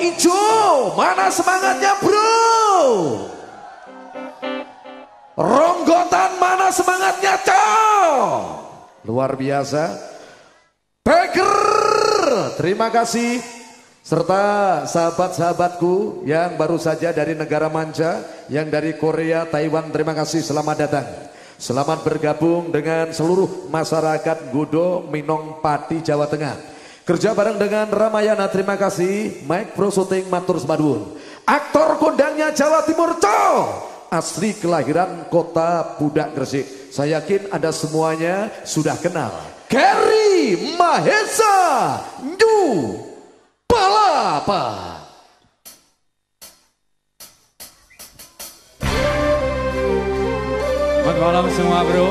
ijo, mana semangatnya bro? Ronggotan mana semangatnya cow? Luar biasa. Baker, terima kasih. Serta sahabat-sahabatku yang baru saja dari negara manca, yang dari Korea, Taiwan, terima kasih selamat datang. Selamat bergabung dengan seluruh masyarakat Gudo Minong Pati Jawa Tengah. Kerja bareng dengan Ramayana, terima kasih. Mike Pro Shooting Matur Semadun. Aktor kondangnya Jawa Timur Cow. Asli kelahiran kota Budak Gresik. Saya yakin Anda semuanya sudah kenal. Gary Mahesa New Palapa. Selamat malam semua bro.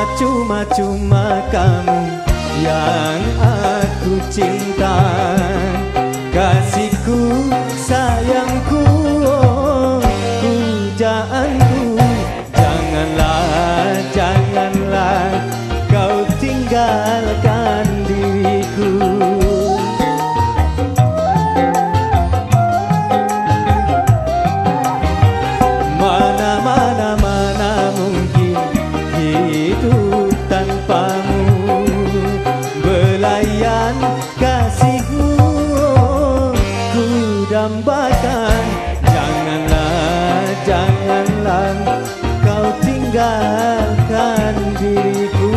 Cuma cuma cuma kamu yang aku cinta. Kasihku tinggalkan diriku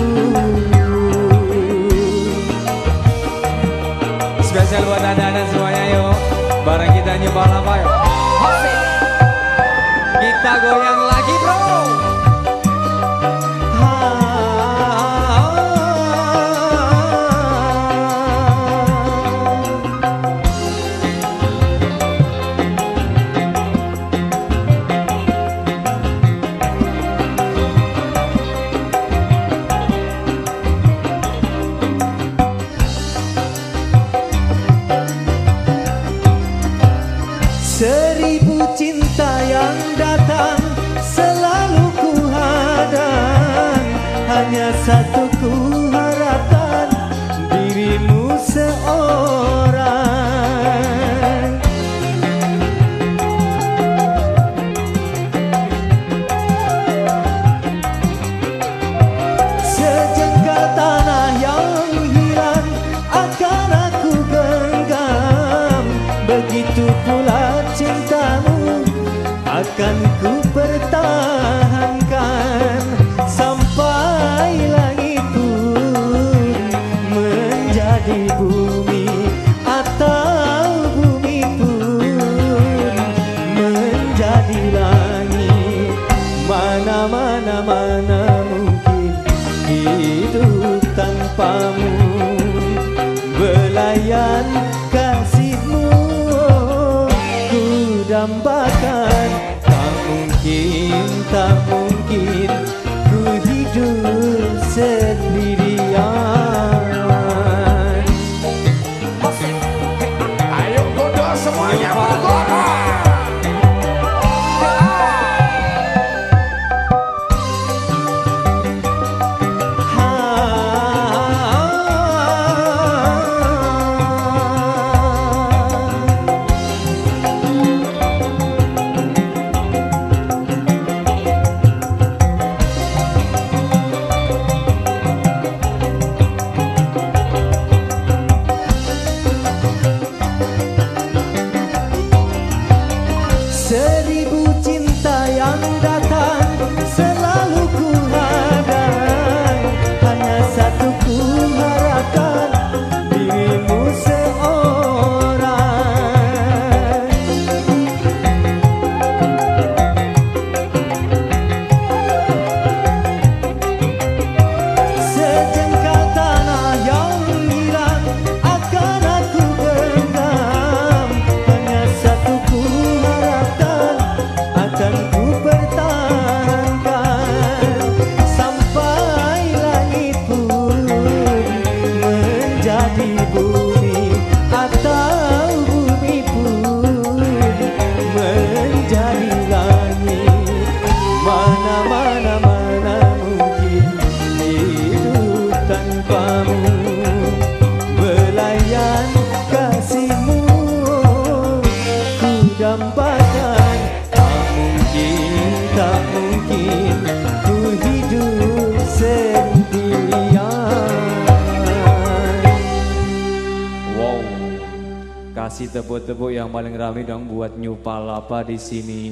Spesial buat anda dan semuanya yuk. Bareng kita nyoba laba yuk. Satu ku harapkan dirimu seorang. Sejengkal tanah yang hilang akan aku genggam. Begitu pula cintamu akan ku pertahankan tambah Kasih tepuk-tepuk yang paling ramai dong buat New Palapa di sini.